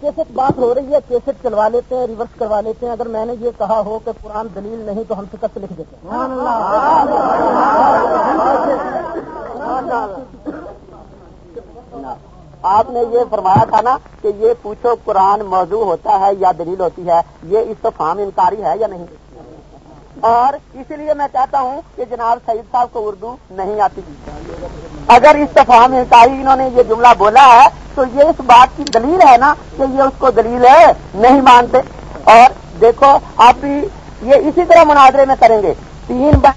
Cassette بات ہو رہی ہے کیسٹ چلوا لیتے ہیں ریورس کروا لیتے ہیں۔ اگر میں نے یہ کہا ہو کہ قرآن دلیل نہیں تو ہم شکست لکھ دیتے ہیں۔ آپ نے یہ فرمایا تھا نا کہ یہ پوچھو قرآن موضوع ہوتا ہے یا دلیل ہوتی ہے یہ استفام انکاری ہے یا نہیں؟ اور اسی لیے میں کہتا ہوں کہ جناب سعید صاحب کو اردو نہیں آتی۔ اگر استفام انکاری انہوں نے یہ جملہ بولا ہے، تو یہ اس بات کی دلیل ہے نا کہ یہ اس کو دلیل ہے، نہیں مانتے۔ اور دیکھو، آپ بھی یہ اسی طرح مناظرے میں کریں گے۔ تین بار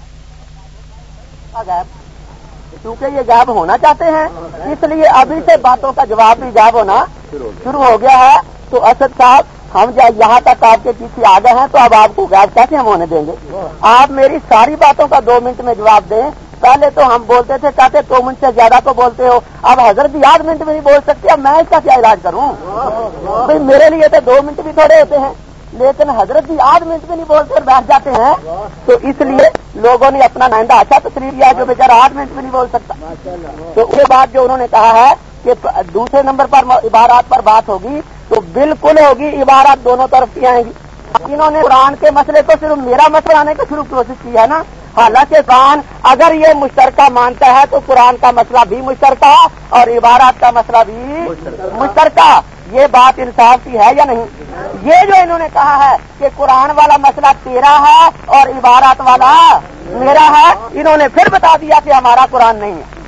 کیونکہ یہ غائب ہونا چاہتے ہیں، اس لیے ابھی سے باتوں کا جواب بھی غائب ہونا شروع ہو گیا ہے۔ تو اسد صاحب، ہم یہاں تک آپ کے پیچھے آ گئے ہیں، تو اب آپ کو غائب کیسے ہم ہونے دیں گے؟ آپ میری ساری باتوں کا دو منٹ میں جواب دیں۔ پہلے تو ہم بولتے تھے، کہتے دو منٹ سے زیادہ کو بولتے ہو۔ اب حضرت بھی آٹھ منٹ میں نہیں بول سکتے، اب میں اس کا کیا علاج کروں؟ بھائی، میرے لیے تو دو منٹ بھی تھوڑے ہوتے ہیں، لیکن حضرت بھی آٹھ منٹ میں نہیں بولتے اور بیٹھ جاتے ہیں۔ تو اس لیے لوگوں نے اپنا نائندہ اچھا تصریف کیا جو بیچارہ آٹھ منٹ میں نہیں بول سکتا۔ تو اس بعد جو انہوں نے کہا ہے کہ دوسرے نمبر پر عبارات پر بات ہوگی، تو بالکل ہوگی، عبارات دونوں طرف کی آئیں گی۔ انہوں نے قرآن کے مسئلے کو صرف میرا مسئلہ آنے کی شروع کوشش کی ہے نا؟ حالانکہ قرآن اگر یہ مشترکہ مانتا ہے تو قرآن کا مسئلہ بھی مشترکہ اور عبارات کا مسئلہ بھی مشترکہ۔ یہ بات انصاف کی ہے یا نہیں؟ یہ جو انہوں نے کہا ہے کہ قرآن والا مسئلہ تیرا ہے اور عبارات والا میرا ہے، انہوں نے پھر بتا دیا کہ ہمارا قرآن نہیں ہے۔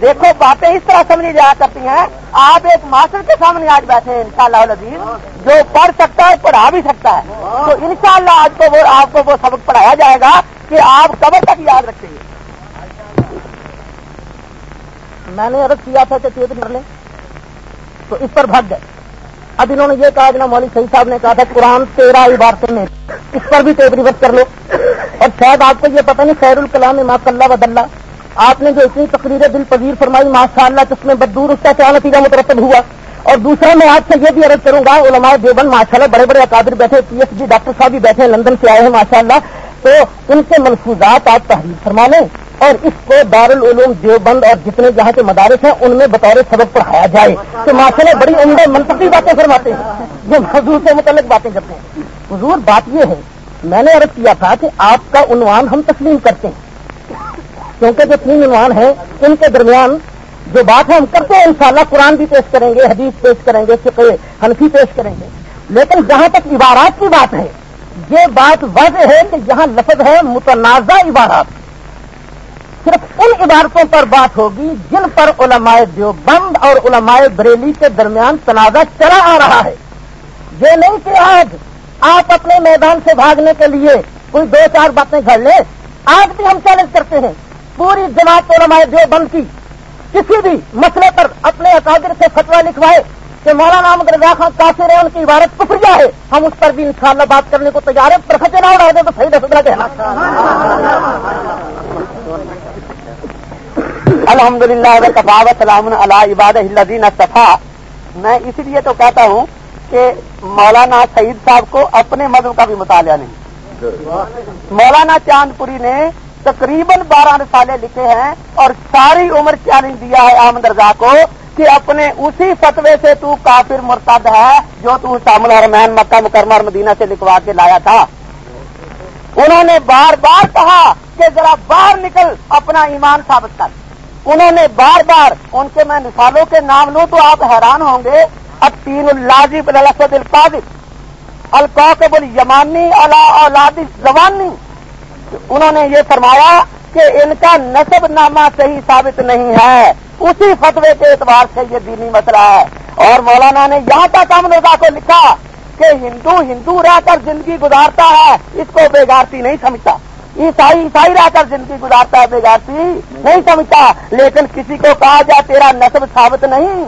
دیکھو، باتیں اس طرح سمجھی جایا کرتی ہیں۔ آپ ایک ماسٹر کے سامنے آج بیٹھے ہیں ان شاء اللہ جو پڑھ سکتا ہے، پڑھا بھی سکتا ہے۔ تو انشاءاللہ آج کو وہ آپ کو وہ سبق پڑھایا جائے گا کہ آپ کب تک یاد رکھیں گے میں نے عرض کیا تھا کہ چیت کر لیں۔ تو اس پر بھگ گئے۔ اب انہوں نے یہ کہا جنا مولوی صحیح صاحب نے کہا تھا، قرآن تیرہ عبارتوں میں اس پر بھی ٹیپ ریورس کر لو۔ اور شاید آپ کو یہ پتہ نہیں، خیر الکلام میں ماں اللہ آپ نے جو اتنی تقریر دل پذیر فرمائی، ماشاء اللہ جس میں بدور اس کا کیا نتیجہ مترتب ہوا۔ اور دوسرا میں آج سے یہ بھی عرض کروں گا، علماء دیوبند ماشاء اللہ بڑے بڑے اکادر بیٹھے پی ایچ ڈی ڈاکٹر صاحب بھی بیٹھے، لندن سے آئے ہیں ماشاء اللہ۔ تو ان کے ملفوظات آپ تحریر فرما لیں۔ اور اس کو دارالعلوم دیوبند اور جتنے جہاں کے مدارس ہیں، ان میں بطور سبق پڑھایا جائے۔ تو ماشاء اللہ بڑی عمدہ منطقی باتیں فرماتے ہیں، جو حضور سے متعلق باتیں کرتے ہیں۔ حضور، بات یہ ہے، میں نے عرض کیا تھا کہ آپ کا عنوان ہم تسلیم کرتے ہیں۔ کیونکہ جو تین عنوان ہیں، ان کے درمیان جو بات ہے، ہم کرتے ہیں انشاءاللہ قرآن بھی پیش کریں گے، حدیث پیش کریں گے، فقہ حنفی پیش کریں گے۔ لیکن جہاں تک عبارات کی بات ہے، یہ بات واضح ہے کہ یہاں لفظ ہے متنازع عبارات۔ صرف ان عبارتوں پر بات ہوگی جن پر علماء دیوبند اور علماء بریلی کے درمیان تنازع چلا آ رہا ہے۔ یہ نہیں کہ آج آپ اپنے میدان سے بھاگنے کے لیے کوئی دو چار باتیں گھڑ لیں، آج بھی ہم چیلنج کرتے ہیں۔ پوری جماعت علماء جو بند کی کسی بھی مسئلے پر اپنے اکادر سے فتوا لکھوائے کہ مولانا محمد رضا خان کافر ہے ان کی عبارت کفریا ہے، ہم اس پر بھی انشاءاللہ بات کرنے کو تیار ہے پر نہ اڑا دے تو صحیح دس کہنا۔ الحمد للہ سلام اللہ عباد الدین صفا میں اسی لیے تو کہتا ہوں کہ مولانا سعید صاحب کو اپنے مذہب کا بھی مطالعہ نہیں۔ مولانا چاند پوری نے تقریباً بارہ رسالے لکھے ہیں اور ساری عمر چیلنج دیا ہے احمد رضا کو کہ اپنے اسی فتوے سے تو کافر مرتد ہے جو تو سامل الحرمین مکہ مکرمہ اور مدینہ سے لکھوا کے لایا تھا۔ انہوں نے بار بار کہا کہ ذرا باہر نکل، اپنا ایمان ثابت کر۔ انہوں نے بار بار ان کے میں مثالوں کے نام لوں تو آپ حیران ہوں گے۔ اب تین الجیب القاضب القاقب الیمانی اللہ اولاد زبانی انہوں نے یہ فرمایا کہ ان کا نصب نامہ صحیح ثابت نہیں ہے۔ اسی فتوے کے اعتبار سے یہ دینی مسئلہ ہے۔ اور مولانا نے یہاں تک ہم رضا کو لکھا کہ ہندو ہندو رہ کر زندگی گزارتا ہے، اس کو بےگارتی نہیں سمجھتا۔ عیسائی عیسائی رہ کر زندگی گزارتا ہے بےگارتی نہیں سمجھتا۔ لیکن کسی کو کہا جائے تیرا نصب ثابت نہیں،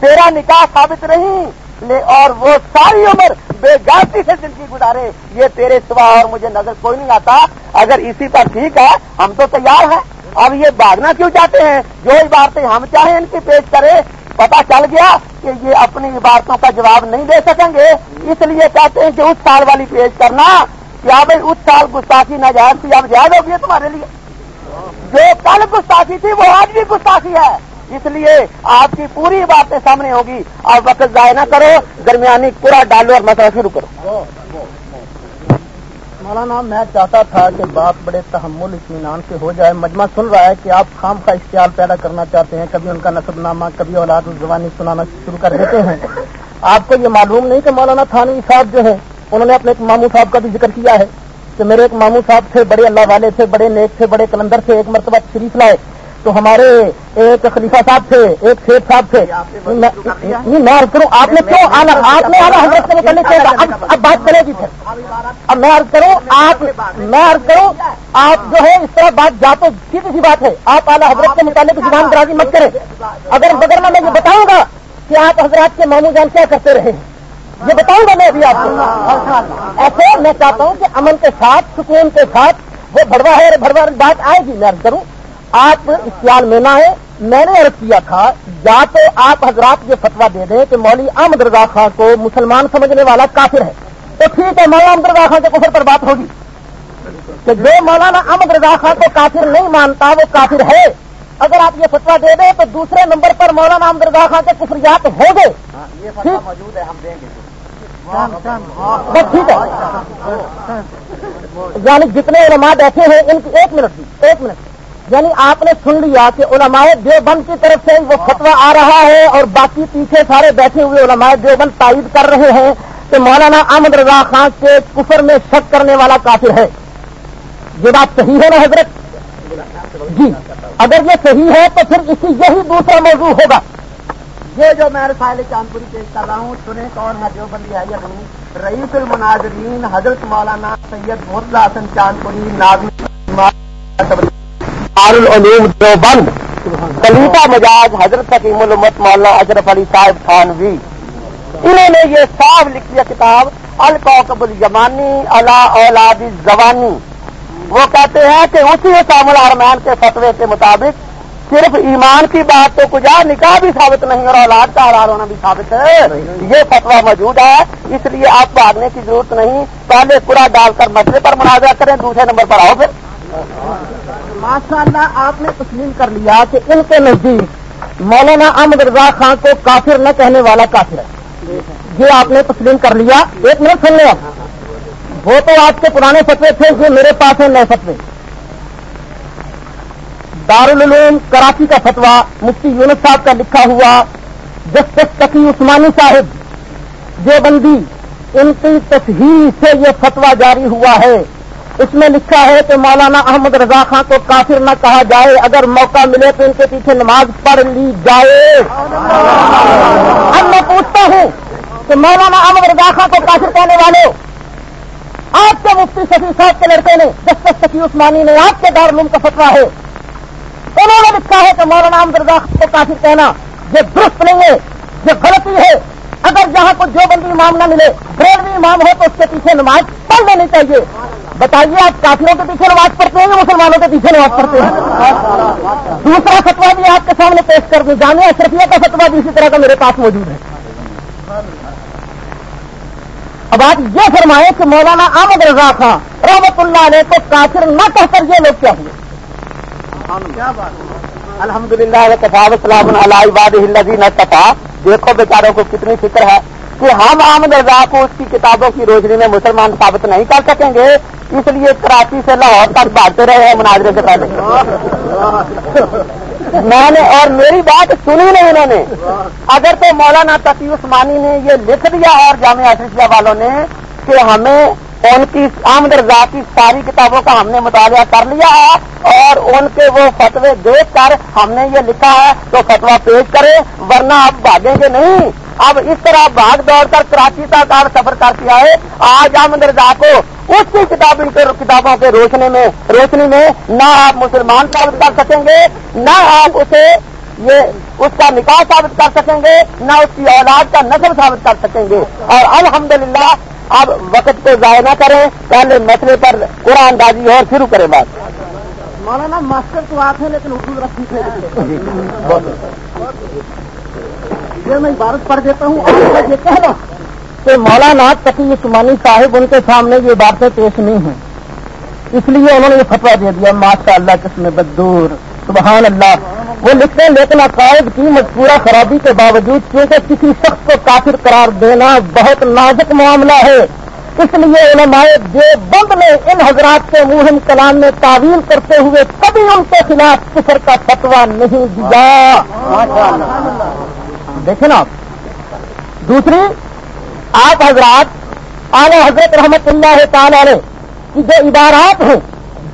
تیرا نکاح ثابت نہیں۔ اور وہ ساری عمر بے گاتی سے زندگی گزارے۔ یہ تیرے سوا اور مجھے نظر کوئی نہیں آتا۔ اگر اسی پر ٹھیک ہے، ہم تو تیار ہیں۔ اب یہ بھاگنا کیوں چاہتے ہیں؟ جو عبارتیں ہم چاہیں ان کی پیش کرے۔ پتا چل گیا کہ یہ اپنی عبارتوں کا جواب نہیں دے سکیں گے۔ اس لیے کہتے ہیں کہ اس سال والی پیش کرنا۔ کیا بھائی اس سال گستاخی ناجائز تھی؟ اب جائز ہوگی تمہارے لیے۔ جو کل گستاخی تھی، وہ آج بھی گستاخی ہے۔ اس لیے آپ کی پوری باتیں سامنے ہوگی، آپ وقت ضائع نہ کرو، درمیانی پورا ڈالو اور مسئلہ شروع کرو۔ مولانا، میں چاہتا تھا کہ بات بڑے تحمل، اطمینان سے ہو جائے۔ مجمع سن رہا ہے کہ آپ خام کا اشتعال پیدا کرنا چاہتے ہیں، کبھی ان کا نصب نامہ، کبھی اولاد الزبانی سنانا شروع کر دیتے ہیں۔ آپ کو یہ معلوم نہیں کہ مولانا تھانوی صاحب جو ہے انہوں نے اپنے ایک ماموں صاحب کا بھی ذکر کیا ہے کہ میرے ایک ماموں صاحب تھے، بڑے اللہ والے تھے، بڑے نیک تھے، بڑے کلندر تھے، ایک مرتبہ شریف لائے۔ تو ہمارے ایک خلیفہ صاحب تھے ایک شیخ صاحب تھے۔ میں عرض کروں آپ نے کیوں آنا آپ نے آنا حضرت سے نکلنے کے اب اب بات کرے گی پھر۔ اب میں عرض کروں آپ میں عرض کروں آپ جو ہے اس طرح بات جا تو سیدھی سی بات ہے۔ آپ اعلیٰ حضرت کے متعلق زبان درازی مت کریں۔ اگر بغیر میں یہ بتاؤں گا کہ آپ حضرات کے مامو جان کیا کرتے رہے یہ بتاؤں گا میں ابھی آپ کو۔ ایسے میں چاہتا ہوں کہ امن کے ساتھ سکون کے ساتھ وہ بڑوا ہے بڑوا بات آئے گی۔ میں عرض کروں آپ اختیار میں نہ ہے میں نے عرض کیا تھا یا تو آپ حضرات یہ فتوا دے دیں کہ مولوی احمد رضا خان کو مسلمان سمجھنے والا کافر ہے تو ٹھیک ہے مولانا احمد رضا خان کے کفر پر بات ہوگی کہ جو مولانا احمد رضا خان کو کافر نہیں مانتا وہ کافر ہے اگر آپ یہ فتوا دے دیں تو دوسرے نمبر پر مولانا احمد رضا خان کے کفریات ہو گئے موجود ہے ہم دیں گے بس ٹھیک ہے یعنی جتنے علماء بیٹھے ہیں ان کی ایک منٹ ایک منٹ یعنی آپ نے سن لیا کہ علماء دیوبند کی طرف سے وہ فتوا آ رہا ہے اور باقی پیچھے سارے بیٹھے ہوئے علماء دیوبند تائید کر رہے ہیں کہ مولانا احمد رضا خان کے کفر میں شک کرنے والا کافر ہے۔ یہ بات صحیح ہے نا حضرت؟ جی۔ اگر یہ صحیح ہے تو پھر اسی یہی دوسرا موضوع ہوگا۔ یہ جو میں رسائل چاندپوری پیش کر رہا ہوں، سنیں کون ہے جو بندی ہے یا نہیں؟ رئیس المناظرین حضرت مولانا سید محمد حسن چاندپوری نازم دارالعلوم دیوبند، خلیفہ مجاز حضرت حکیم الامت مولانا اشرف علی صاحب خانوی انہوں نے یہ صاف لکھ دیا کتاب القوقب الیمانی علا اولاد زبانی وہ کہتے ہیں کہ اسی اسام الحرمین کے فتوے کے مطابق صرف ایمان کی بات تو کجا نکاح بھی ثابت نہیں اور اولاد کا حلال ہونا بھی ثابت ہے۔ یہ فتوا موجود ہے، اس لیے آپ بھاگنے کی ضرورت نہیں۔ پہلے پورا ڈال کر مسئلے پر مناظرہ کریں، دوسرے نمبر پر آؤ پھر۔ ماشاء اللہ آپ نے تسلیم کر لیا کہ ان کے نزدیک مولانا احمد رضا خان کو کافر نہ کہنے والا کافر ہے۔ یہ آپ نے تسلیم کر لیا۔ ایک منٹ سن لیا وہ تو آپ کے پرانے فتوے تھے، جو میرے پاس ہیں نئے فتوے۔ دارالعلوم کراچی کا فتوا مفتی یونس صاحب کا لکھا ہوا جسٹس تقی عثمانی صاحب۔ جو بندی ان کی تصحیح سے یہ فتوا جاری ہوا ہے۔ اس میں لکھا ہے کہ مولانا احمد رضا خان کو کافر نہ کہا جائے، اگر موقع ملے تو ان کے پیچھے نماز پڑھ لی جائے۔ اب میں پوچھتا ہوں کہ مولانا احمد رضا خان کو کافر کہنے والے آپ کے مفتی شفیع صاحب کے لڑکے نے جسٹس سفی عثمانی نے آپ کے دارالعلوم کا فتوا ہے۔ انہوں نے لکھا ہے کہ مولانا احمد رضا خان کو کافر کہنا یہ درست نہیں ہے، یہ غلطی ہے۔ اگر جہاں کو جو بندی امام نہ ملے، بریلوی امام ہو تو اس کے پیچھے نماز پڑھ لینی چاہیے۔ بتائیے، آپ کافروں کے پیچھے نماز پڑھتے ہیں یا مسلمانوں کے پیچھے نماز پڑھتے ہیں؟ دوسرا فتوا بھی آپ کے سامنے پیش کر دوں، جامعہ اشرفیہ کا فتوا بھی اسی طرح کا میرے پاس موجود ہے۔ اب آپ یہ فرمائیں کہ مولانا احمد رضا خان رحمت اللہ علیہ کو کافر نہ کہہ کر یہ لوگ کیا ہوئے؟ الحمد للہ السلام علیہ دیکھو بیچاروں کو کتنی فکر ہے کہ ہم آمد رضا کو اس کی کتابوں کی روشنی میں مسلمان ثابت نہیں کر سکیں گے، اس لیے کراچی سے لاہور تک بھاگتے رہے ہیں مناظرے سے پہلے۔ میں نے اور میری بات سنی نہیں انہوں نے۔ اگر تو مولانا تقی عثمانی نے یہ لکھ دیا اور جامعہ اشرفیہ والوں نے کہ ہمیں ان کی آمد رضا کی ساری کتابوں کا ہم نے مطالعہ کر لیا ہے اور ان کے وہ فتوے دیکھ کر ہم نے یہ لکھا ہے تو فتوا پیش کرے ورنہ آپ بھاگیں گے نہیں۔ اب اس طرح بھاگ دوڑ کر کراچی تک آپ سفر کر کے آئے۔ آج احمد رضا کو اس کی کتابیں کتابوں کے روشنی میں روشنی میں نہ آپ مسلمان ثابت کر سکیں گے، نہ آپ اسے یہ اس کا نکاح ثابت کر سکیں گے، نہ اس کی اولاد کا نسل ثابت کر سکیں گے۔ اور الحمدللہ اب وقت کو ضائع نہ کریں، پہلے مسئلے پر قرآن بازی اور شروع کریں بات۔ مولانا، ماسٹر تو آپ ہیں لیکن اردو رکھی میں عبارت پڑھ دیتا ہوں یہ کہنا کہ مولانا تقی عثمانی صاحب ان کے سامنے یہ باتیں پیش نہیں ہیں۔ اس لیے انہوں نے یہ فتوا دے دیا ماشاء اللہ کس میں بدور سبحان اللہ۔ وہ لکھتے ہیں، لیکن عقائد کی مجبورہ خرابی کے باوجود کیونکہ کسی شخص کو کافر قرار دینا بہت نازک معاملہ ہے، اس لیے علماء جو بند نے ان حضرات کے مہم کلام میں تعویل کرتے ہوئے کبھی ان کے خلاف کفر کا فتوا نہیں دیا۔ دیکھیں نا۔ دوسری، آپ حضرات اعلی حضرت رحمت اللہ تعالی علیہ کی جو عبارات ہیں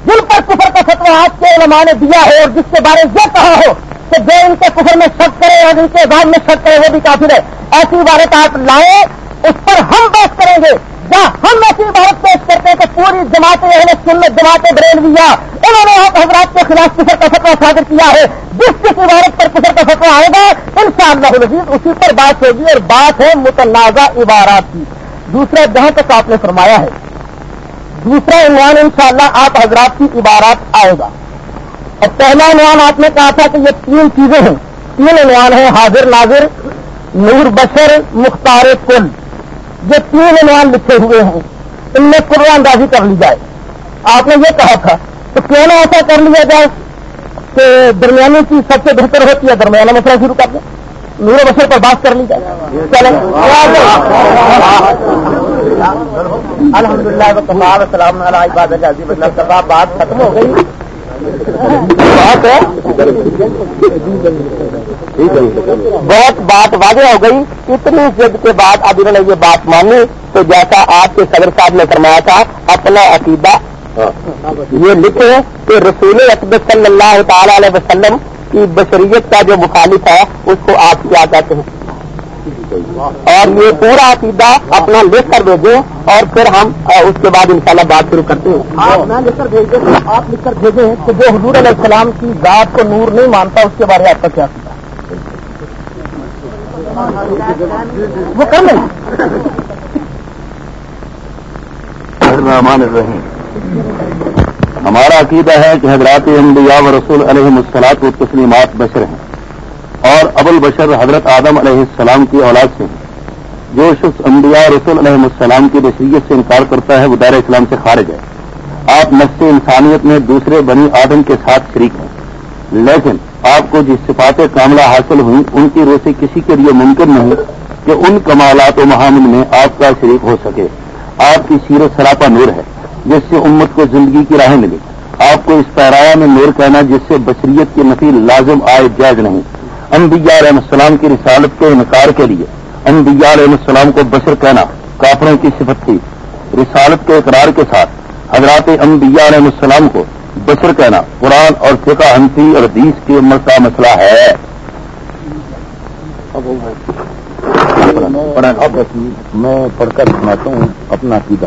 جن پر کفر کا فتوا آج کے علماء نے دیا ہے اور جس کے بارے یہ کہا ہو کہ جو ان کے کفر میں شک کرے اور ان کے بعد میں شک کرے وہ بھی کافر ہے۔ ایسی عبارت آپ لائیں، اس پر ہم بحث کریں گے۔ یا ہم ایسی عبارت پیش کرتے ہیں کہ پوری جماعت اہل سنت، جماعت بریل لیا انہوں نے آپ حضرات کے خلاف کفر کا فتوا صادر کیا ہے۔ جس جس عبارت پر کفر کا فتوا آئے گا ان شاء اللہ اسی پر بات ہوگی اور بات ہے متنازع عبارات کی۔ دوسرا جہاں تک آپ نے فرمایا ہے دوسرا عنوان انشاءاللہ آپ حضرات کی عبارات آئے گا۔ اور پہلا عنوان آپ نے کہا تھا کہ یہ تین چیزیں ہیں۔ تین عنوان ہیں، حاضر، ناظر، نور، بشر، مختار، کل۔ یہ تین عنوان لکھے ہوئے ہیں۔ ان میں قرآن اندازی کر لی جائے۔ آپ نے یہ کہا تھا تو کیوں نہ ایسا کر لیا جائے کہ درمیانی چیز سب سے بہتر ہوتی ہے، درمیانہ مسئلہ شروع کر دیں۔ نور بشر پر بات کر لی جائے۔ چلیں۔ الحمد للہ السلام علیکم بات ختم ہو گئی۔ بات ہے؟ بہت بات واضح ہو گئی۔ اتنی جد کے بعد اب انہوں نے یہ بات مانی تو جیسا آپ کے صدر صاحب نے فرمایا تھا، اپنا عقیدہ۔ یہ لکھے کہ رسول اقبال صلی اللہ تعالی علیہ وسلم کی بشریت کا جو مخالف ہے، اس کو آپ کیا کہتے ہیں اور یہ پورا عقیدہ اپنا لکھ کر بھیجیں اور پھر ہم اس کے بعد انشاءاللہ بات شروع کرتے ہیں۔ آپ لکھ کر بھیجیں آپ لکھ کر بھیجیں کہ جو حضور علیہ السلام کی ذات کو نور نہیں مانتا اس کے بارے میں آپ کا کیا وہ کم ہے ہمارا عقیدہ ہے کہ حضرات انبیاء و رسول علیہ السلاط و تسلیمات بشر ہیں۔ اور ابو البشر حضرت آدم علیہ السلام کی اولاد سے۔ جو شخص انبیاء رسول علیہ السلام کی بشریت سے انکار کرتا ہے، وہ دائر اسلام سے خارج ہے۔ آپ نفس انسانیت میں دوسرے بنی آدم کے ساتھ شریک ہیں۔ لیکن آپ کو جس صفات کاملہ حاصل ہوئی، ان کی روسی کسی کے لیے ممکن نہیں کہ ان کمالات و محامل میں آپ کا شریک ہو سکے۔ آپ کی سیرت سراپا نور ہے، جس سے امت کو زندگی کی راہ ملی آپ کو اس پیرایا میں نور کہنا، جس سے بشریت کی نفی لازم آئے جائز نہیں۔ انبیاء علیہ السلام کی رسالت کے انکار کے لیے انبیاء علیہ السلام کو بشر کہنا کافروں کی صفت تھی۔ رسالت کے اقرار کے ساتھ حضرات انبیاء علیہ السلام کو بشر کہنا قرآن اور فقہ، حنفی اور حدیث کی عمر کا مسئلہ ہے۔ میں پڑھ کر سناتا ہوں اپنا عقیدہ۔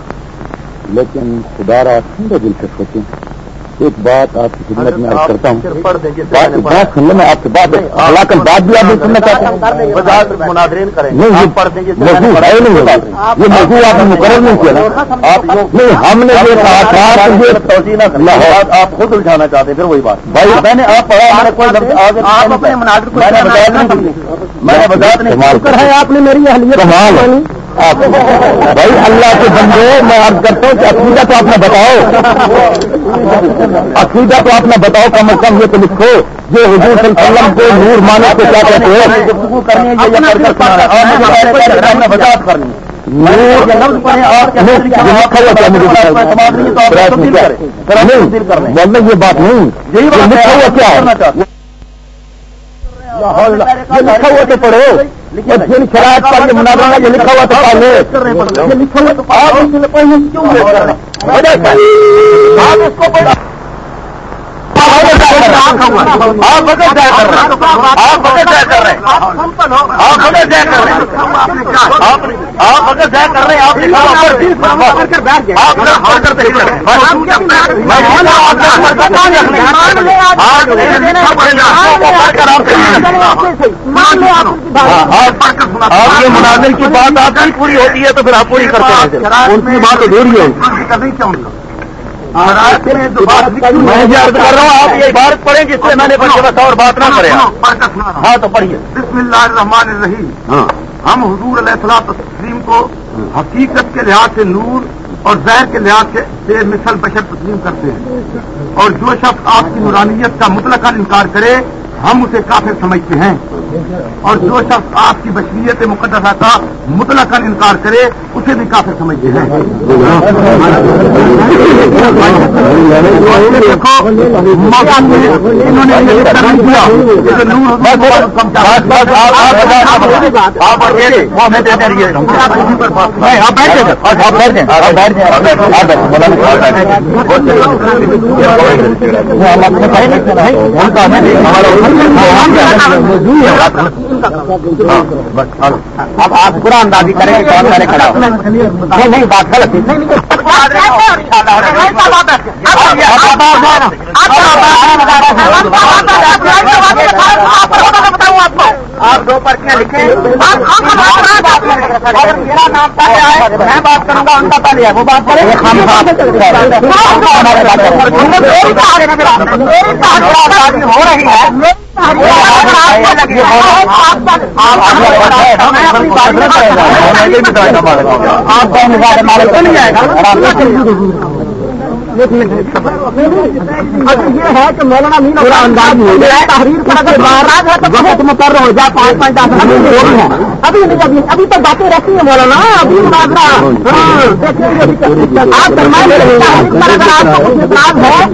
لیکن خدا را دل سے سوچیں ایک بات آپ کی خدمت میں کرتا ہوں۔ بات میں آپ کی بات کل بات بھی آپ سننا چاہتے ہیں یہ موضوع آپ نے مقرر نہیں کیا۔ نہیں ہم نے یہ کہا تھا آپ خود الجھانا چاہتے پھر وہی بات۔ بھائی میں نے آپ پڑھا میں نے وضاحت نہیں ہے آپ نے میری اہلیت بھائی اللہ کے بندے میں آپ کرتا ہوں کہ عقیدہ تو آپ نے بتاؤ عقیدہ تو آپ نے بتاؤ کم از کم یہ تو لکھو جو حضور صلی اللہ علیہ وسلم کو نور مانے کو کیا کہتے ہیں یہ بات نہیں کیا ہے لکھا ہوا تو پڑھو۔ جن شرائط پر یہ مناظرہ یہ لکھا ہوا تو پہلے یہ لکھا ہوا تو آپ اس کو آپ بغیر کر رہے ہیں آپ بغیر کر رہے ہیں آپ بغیر کر رہے ہیں آپ بغیر جایا کر رہے ہیں آپ آپ یہ مناظر کی بات آپ کی پوری ہوتی ہے تو پھر آپ پوری کرتے ہیں ان کی بات ادھوری ہے میں کر رہا ہوں آپ یہ عبارت پڑھیں جس سے میں نے بس اور بات نہ کرے ہاں تو پڑھیے۔ بسم اللہ الرحمن الرحیم۔ ہاں۔ ہم حضور علیہ السلام تسلیم کو حقیقت کے لحاظ سے نور اور زہر کے لحاظ سے مثل بشر تسلیم کرتے ہیں۔ اور جو شخص آپ کی نورانیت کا مطلق انکار کرے ہم اسے کافر سمجھتے ہیں اور جو شخص آپ کی بشریت مقدسہ کا مطلق انکار کرے اسے بھی کافر سمجھتے ہیں دیکھو انہوں نے موجود ہے اب آپ پورا اندازی کریں گے کون سارے کھڑا نہیں نہیں بات غلط آپ دو پرچیاں لکھیں میرا نام پہلے ہے میں بات کروں گا ان کا پہلے ہے وہ بات کریں ہو رہی ہے آپ کا مالک نہیں آئے گا یہ ہے یعنی کہ مولانا مین پورا انداز تحریر کر کے ناراض ہے تو بہت مقرر ہو جائے پانچ پانچ دس ابھی نہیں ابھی ابھی تو باتیں رہتی ہیں مولانا ابھی آپ ہے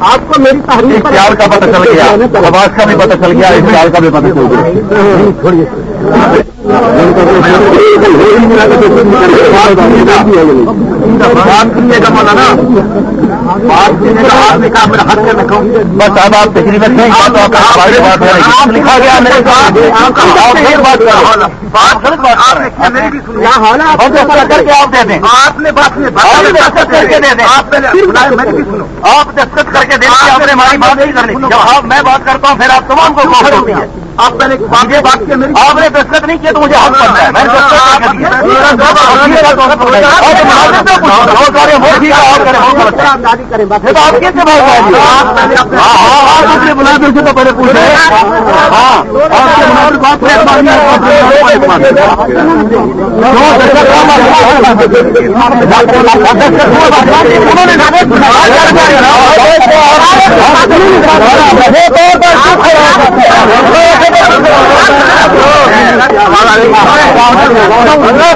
آپ کو میری تحریر خیال کا پتہ چل گیا آواز کا بھی پتہ چل گیا اس خیال کا بھی پتہ چل گیا۔ بات سنیے گا مولانا بات سننے کا آپ نے کہا میرا ہاتھ کر رکھا بس اب آپ تقریباً نہیں لکھا گیا میرے ساتھ بات میری بھی سنی کر کے آپ دے دیں آپ نے بات دستخط کر کے دے دیں آپ پہلے میری دستخط کر کے دیں آپ نے ہماری بات نہیں کرنی جب میں بات کرتا ہوں پھر آپ تمام کو ہوتی ہے آپ پہلے آگے آپ نے دستخط نہیں کیا تو مجھے حق کرنا ہے میں نے بلا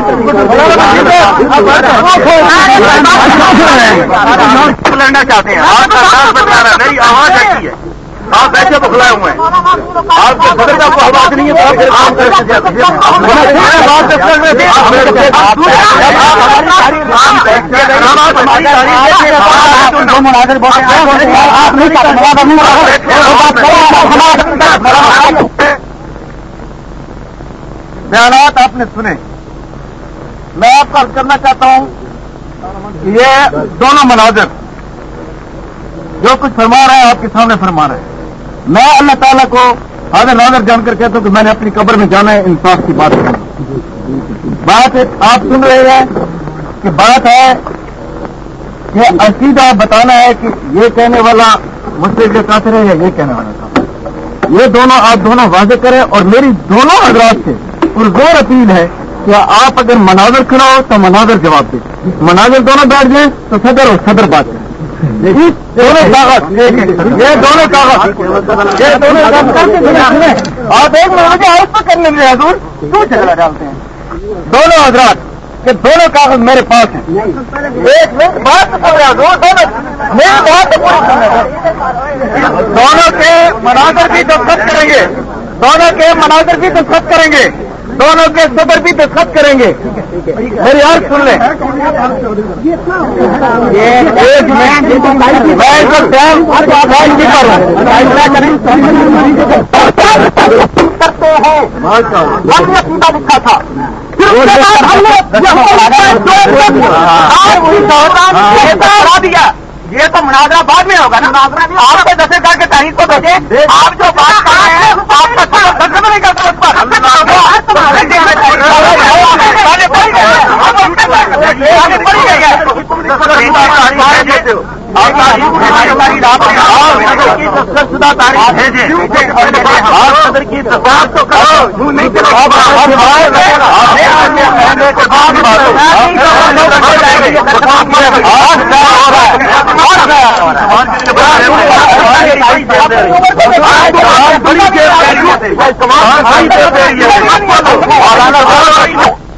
دل لڑنا چاہتے ہیں آواز ایسی ہے آپ ایسے بخلائے ہوئے ہیں آپ کے صدر کا کوئی آواز نہیں ہے بیانات آپ نے سنے۔ میں آپ کا کرنا چاہتا ہوں یہ دونوں مناظر جو کچھ فرما رہے ہیں، آپ کے سامنے فرما رہے ہیں۔ میں اللہ تعالیٰ کو حاضر ناظر جان کر کہتا ہوں کہ میں نے اپنی قبر میں جانا ہے، انصاف کی بات کرنا۔ بات آپ سن رہے ہیں کہ بات ہے کہ عقیدہ بتانا ہے کہ یہ کہنے والا مجھ سے کافر ہے یا یہ کہنے والا کافر یہ دونوں، آپ دونوں واضح کریں اور میری دونوں حضرات سے زور اپیل ہے کہ آپ اگر مناظر کھڑا ہو تو مناظر جواب دیں مناظر دونوں بیٹھ جائیں تو صدر اور صدر بات کریں۔ دونوں کاغذ یہ دونوں کاغذ یہ دونوں آپ ایک مہینے آؤٹ پر کرنے میں حضور کیوں جھگڑا ڈالتے ہیں؟ دونوں حضرات، کہ دونوں کاغذ میرے پاس ہیں۔ ایک بات دونوں کے مناظر بھی دستخط کریں گے۔ دونوں کے مناظر بھی دستخط کریں گے۔ دونوں کے صبر بھی دستخط کریں گے۔ میری اور سن لیں۔ کرتے ہیں ہم نے سیدھا لکھا تھا دیا یہ تو مناظرہ بعد میں ہوگا نا۔ آپ کے دس ہزار کے تاریخ کو بھیجے آپ جو بات کر رہے ہیں، آپ کا دس نہیں کرتا اس پر تاریخ کی بات تو کرو نہیں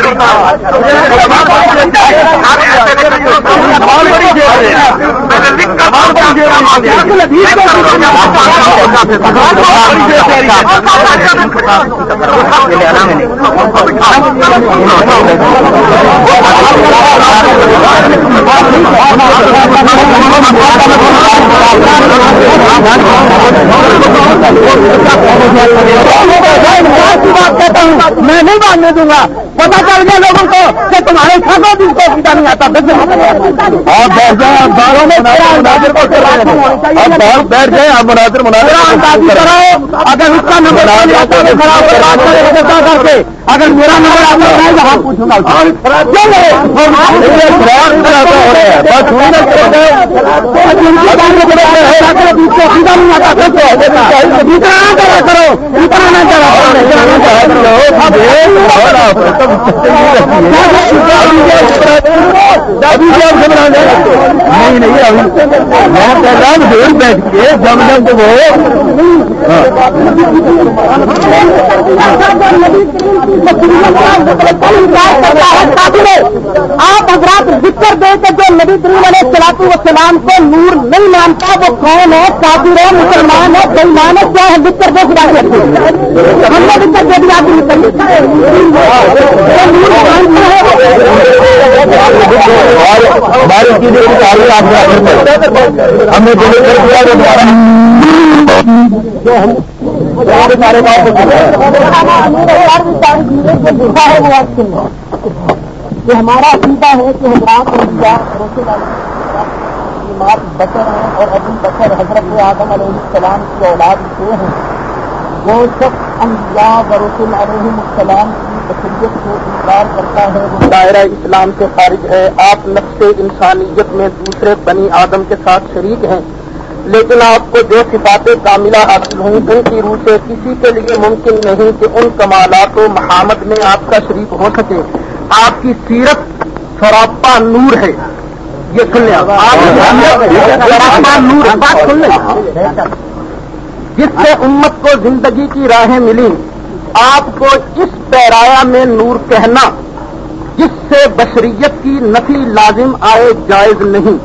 کرتا ہے آپ ایسا کریں گے میں نہیں ماننے دوں گا پتا چل گیا لوگوں کو کہ تمہارے ساتھ دن کو نہیں آتا آپ بیٹھ میں آپ باہر بیٹھ آپ مناظر مناظر اگر اس کا نمبر کر کے۔ اگر میرا نمبر آپ ہم پوچھوں گا۔ اتنا نہ نہیں نہیں ابھی میں کہہ رہا ہوں دور بیٹھ کے جب جب وہ آپ حضرات ذکر دے کے جو نبی کریم علیہ سلاطو وسلام کو نور نہیں مانتا وہ کون ہے کافر ہے مسلمان ہے بےمان ہے کیا ہے ذکر دے خدا کے ہم نے ذکر دے دیا ہماری چیزیں ہم نے جو سارے یہ ہمارا عقیدہ ہے کہ حضرات مات بشر ہیں اور ابھی بشر حضرت آدم علیہ السلام کی اولاد سے ہیں۔ وہ شخص انبیاء و رسول علیہ السلام کی بشریت کو انکار کرتا ہے۔ وہ دائرہ اسلام سے خارج ہے۔ آپ نقش انسانیت میں دوسرے بنی آدم کے ساتھ شریک ہیں۔ لیکن آپ کو جو صفات کاملہ حاصل ہوئی ان کی روح سے کسی کے لیے ممکن نہیں کہ ان کمالات و محمد میں آپ کا شریک ہو سکے۔ آپ کی سیرت سراپا نور ہے۔ یہ سن لیں سراپا نور بات سن لیں۔ جس سے امت کو زندگی کی راہیں ملی آپ کو اس پیرایا میں نور کہنا، جس سے بشریت کی نفی لازم آئے جائز نہیں۔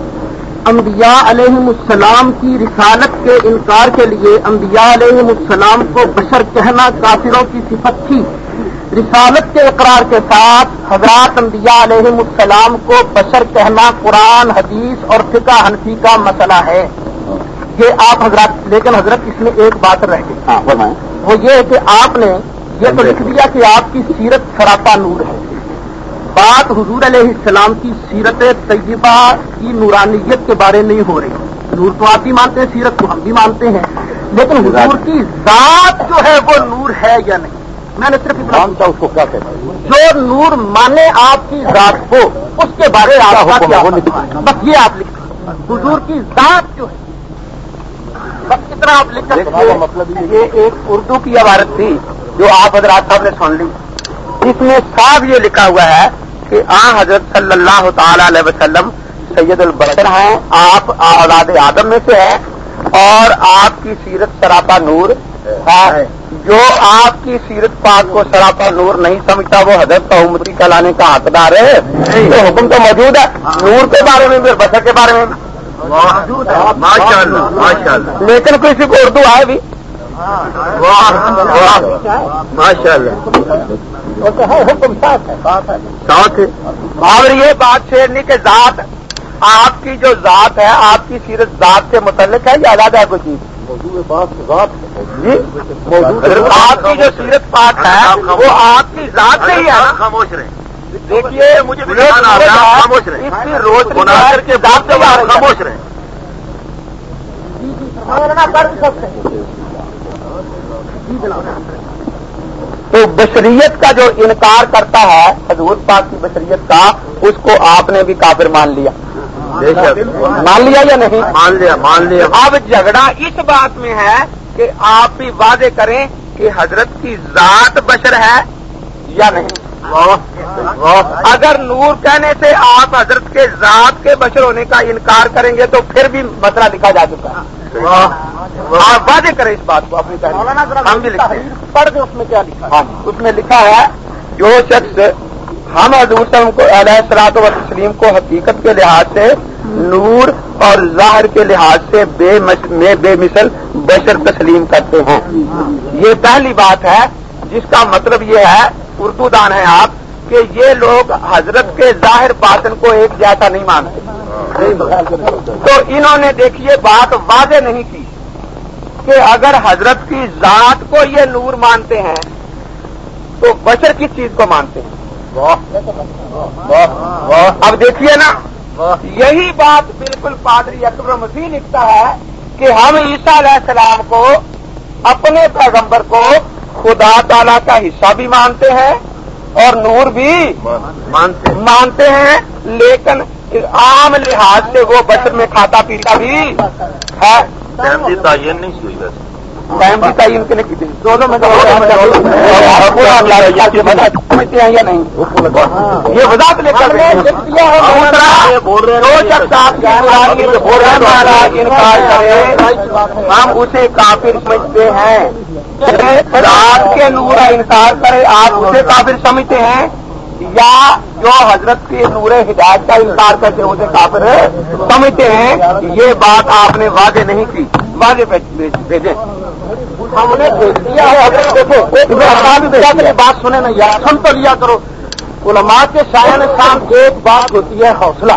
انبیاء علیہ السلام کی رسالت کے انکار کے لیے انبیاء علیہ السلام کو بشر کہنا کافروں کی صفت تھی۔ رسالت کے اقرار کے ساتھ حضرات انبیاء علیہ السلام کو بشر کہنا قرآن حدیث اور فقہ حنفی کا مسئلہ ہے۔ یہ آپ حضرات لیکن حضرت اس میں ایک بات رہ گئی۔ وہ یہ ہے کہ آپ نے یہ تو لکھ دیا کہ آپ کی سیرت سراپا نور ہے۔ بات حضور علیہ السلام کی سیرت طیبہ کی نورانیت کے بارے نہیں ہو رہی نور تو آپ بھی مانتے ہیں سیرت تو ہم بھی مانتے ہیں۔ لیکن حضور کی ذات جو ہے وہ نور ہے یا نہیں؟ میں نے صرف اس کو کیا کہتا ہے۔ جو نور مانے آپ کی ذات کو اس کے بارے میں بس یہ آپ لکھ حضور کی ذات جو ہے۔ بس کتنا آپ لکھ سکتے مطلب یہ ایک اردو کی عبارت تھی جو آپ حضرات صاحب نے سن لی۔ اس میں صاف یہ لکھا ہوا ہے کہ آ حضرت صلی اللہ تعالی علیہ وسلم سید البشر ہیں۔ آپ اولاد آدم میں سے ہیں اور آپ کی سیرت سراپا نور ہے۔ جو آپ کی سیرت پاک کو سراپا نور نہیں سمجھتا وہ حضرت کا امتی کلانے کا حقدار ہے۔ تو حکم تو موجود ہے۔ نور کے بارے میں بھی بشر کے بارے میں لیکن کسی کو اردو آئے بھی۔ ماشاء اللہ حکم ساتھ ہے۔ اور یہ بات چھیڑنی کہ ذات آپ کی جو ذات ہے آپ کی سیرت ذات سے متعلق ہے یا ہے کوئی چیز؟ جی آپ کی جو سیرت پاک ہے وہ آپ کی ذات سے ہی ہے۔ خاموش رہے دیکھیے مجھے خاموش رہے اس کی روشنی مناظر کے بعد سے آپ خاموش رہے تو بشریت کا جو انکار کرتا ہے حضور پاک کی بشریت کا اس کو آپ نے بھی کافر مان لیا۔ مان لیا یا نہیں؟ مان لیا مان لیا۔ اب جھگڑا اس بات میں ہے کہ آپ بھی وعدے کریں کہ حضرت کی ذات بشر ہے یا نہیں؟ اگر نور کہنے سے آپ حضرت کے ذات کے بشر ہونے کا انکار کریں گے تو پھر بھی مسئلہ لکھا جا چکا ہے۔ آپ واضح کریں اس بات کو اپنی پڑھ دیں اس میں کیا لکھا اس میں لکھا ہے جو شخص ہم حضور صلی اللہ علیہ کو علیہ السلاط و تسلیم کو حقیقت کے لحاظ سے نور اور ظاہر کے لحاظ سے بے میں بے مثل بشر تسلیم کرتے ہیں۔ یہ پہلی بات ہے، جس کا مطلب یہ ہے، اردو دان ہے آپ، کہ یہ لوگ حضرت کے ظاہر باطن کو ایک جیسا نہیں مانتے۔ تو انہوں نے دیکھیے، بات واضح نہیں کی کہ اگر حضرت کی ذات کو یہ نور مانتے ہیں، تو بشر کس چیز کو مانتے ہیں؟ اب دیکھیے نا یہی بات بالکل پادری اکبر مسیح لکھتا ہے کہ ہم عیسیٰ علیہ السلام کو اپنے پیغمبر کو خدا تعالی کا حصہ بھی مانتے ہیں اور نور بھی مانتے ہیں۔ لیکن عام لحاظ سے وہ بشر میں کھاتا پیتا بھی ہے۔ تعین نہیں ہوئی ویسے۔ ٹائم کی تعین کے لیے دونوں میں یا نہیں؟ یہ وضاحت لے کر بول رہے مہاراج انکار کرے ہم اسے کافر سمجھتے ہیں۔ رات کے نور کا انکار کرے آپ اسے کافر سمجھتے ہیں۔ یا جو حضرت کے نور ہدایت کا انکار کرتے اسے کافر سمجھتے ہیں۔ یہ بات آپ نے واضح نہیں کی۔ واضح بھیجیں۔ ہم نے بھیج دیا ہے۔ حضرت بات سنے نا یار سن تو لیا کرو۔ علماء کے شاعر شام ایک بات ہوتی ہے، حوصلہ۔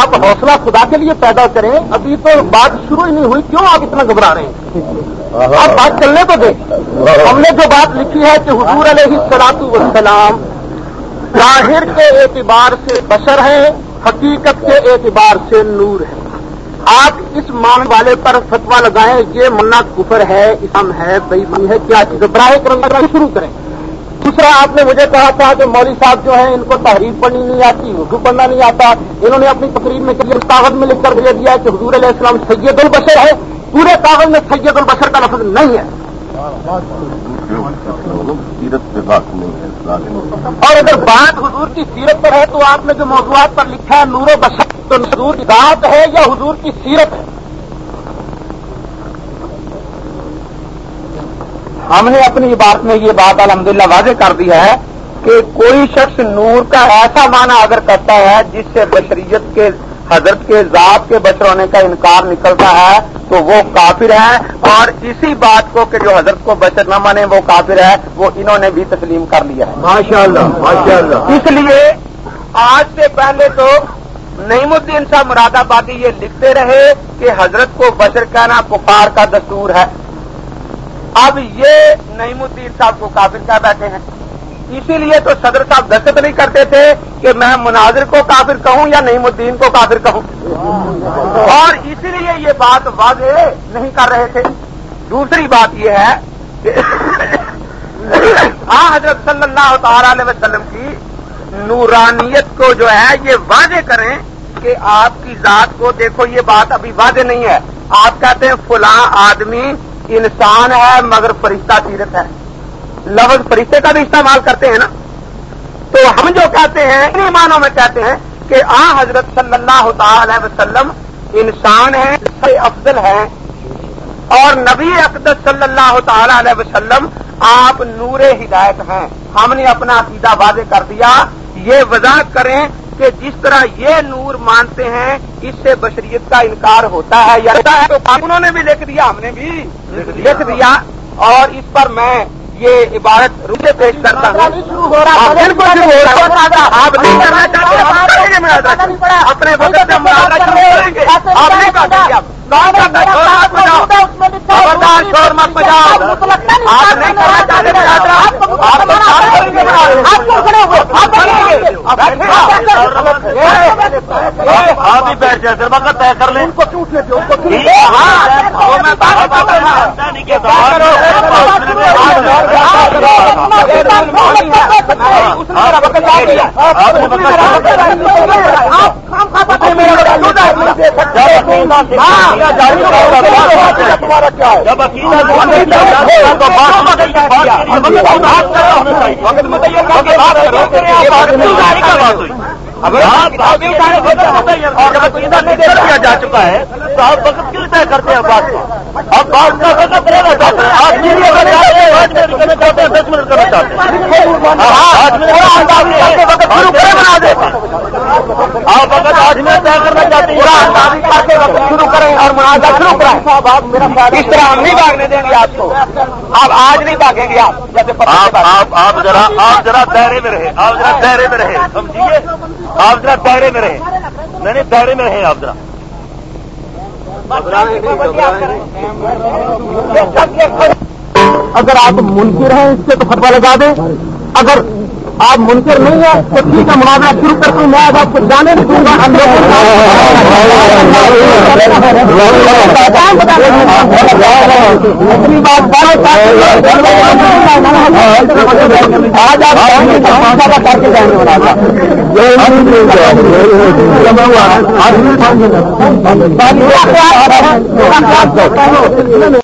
آپ حوصلہ خدا کے لیے پیدا کریں، ابھی تو بات شروع ہی نہیں ہوئی، کیوں آپ اتنا گھبرا رہے ہیں؟ آپ بات چلنے تو دیں۔ ہم نے جو بات لکھی ہے کہ حضور علیہ السلاط والسلام ظاہر کے اعتبار سے بشر ہیں، حقیقت کے اعتبار سے نور ہے آپ اس مان والے پر فتوا لگائیں یہ منا کفر ہے اسم ہے بےمانی ہے، کیا چیز براہ کرم شروع کریں۔ دوسرا، آپ نے مجھے کہا تھا کہ مولوی صاحب جو ہیں، ان کو تحریر پڑھنی نہیں آتی، اردو پڑھنا نہیں آتا۔ انہوں نے اپنی تقریب میں کیا کاغذ میں لکھ کر دے دیا کہ حضور علیہ السلام سید البشر ہے۔ پورے کاغذ میں سید البشر کا لفظ نہیں ہے۔ اور اگر بات حضور کی سیرت پر ہے، تو آپ نے جو موضوعات پر لکھا ہے، نور و بشر۔ تو حضور کی ذات ہے یا حضور کی سیرت ہے؟ ہم نے اپنی عبارت میں یہ بات الحمدللہ واضح کر دی ہے کہ کوئی شخص نور کا ایسا معنی اگر کرتا ہے جس سے بشریت کے حضرت کے ذات کے بشر ہونے کا انکار نکلتا ہے تو وہ کافر ہے اور اسی بات کو کہ جو حضرت کو بشر نہ مانے وہ کافر ہے وہ انہوں نے بھی تسلیم کر لیا ہے۔ ماشاء اللہ ماشاء اللہ اس لیے آج سے پہلے تو نعیم الدین صاحب مراد آبادی یہ لکھتے رہے کہ حضرت کو بشر کہنا کفار کا دستور ہے۔ اب یہ نعیم الدین صاحب کو کافر کہہ بیٹھے ہیں۔ اسی لیے تو صدر صاحب دستخط نہیں کرتے تھے کہ میں مناظر کو کافر کہوں یا نعیم الدین کو کافر کہوں۔ اور اسی لیے یہ بات واضح نہیں کر رہے تھے۔ دوسری بات یہ ہے کہ ہاں حضرت صلی اللہ تعالی علیہ وسلم کی نورانیت کو جو ہے یہ واضح کریں کہ آپ کی ذات کو دیکھو، یہ بات ابھی واضح نہیں ہے۔ آپ کہتے ہیں فلاں آدمی انسان ہے مگر فرشتہ سیرت ہے۔ لفظ فرشتے کا بھی استعمال کرتے ہیں نا۔ تو ہم جو کہتے ہیں انہیں معنوں میں کہتے ہیں کہ آ حضرت صلی اللہ تعالی وسلم انسان ہیں سے افضل ہیں۔ اور نبی اقدس صلی اللہ تعالی علیہ وسلم آپ نور ہدایت ہیں۔ ہم نے اپنا عقیدہ واضح کر دیا۔ یہ وضاحت کریں کہ جس طرح یہ نور مانتے ہیں اس سے بشریت کا انکار ہوتا ہے۔ یا تو انہوں نے بھی لکھ دیا ہم نے بھی لکھ دیا۔ اور اس پر میں یہ عبارت روپے پیش کرتا ہوں۔ ہاں، بالکل شروع ہو رہا ہے۔ آپ نہیں کرنا چاہتے۔ اپنے شور مت بجاؤ آپ نہیں کرنا چاہتے آپ ہی بیٹھ جائے سر وقت طے کر لیں ہاں تمہارا کیا ہے جب اگر جا چکا ہے تو آپ وقت کیوں طے کرتے ہیں بات کو اب بات کا وقت چاہتے ہیں آپ چاہتے ہیں دس منٹ کرنا چاہتے ہیں آپ وقت آج میں طے کرنا چاہتے ہیں شروع کریں اور منازع شروع کریں۔ اس طرح ہم نہیں بھاگنے دیں گے آپ کو۔ آپ آج نہیں بھاگیں گے آپ۔ جیسے آپ ذرا آپ ذرا دائرے میں رہے آپ ذرا دائرے میں رہے سمجھیے؟ آپ ذرا دائرے میں رہے میں نے دائرے میں رہے آپ ذرا۔ اگر آپ منکر ہیں اس سے تو فتوا لگا دیں۔ اگر آپ منکر نہیں ہیں تو ٹھیک ہے مناظرہ شروع کرتے ہیں میں آج آپ کو جانے نہیں دوں گا، ہم اپنی بات بارہ آج آپ کر کے جائیں گے۔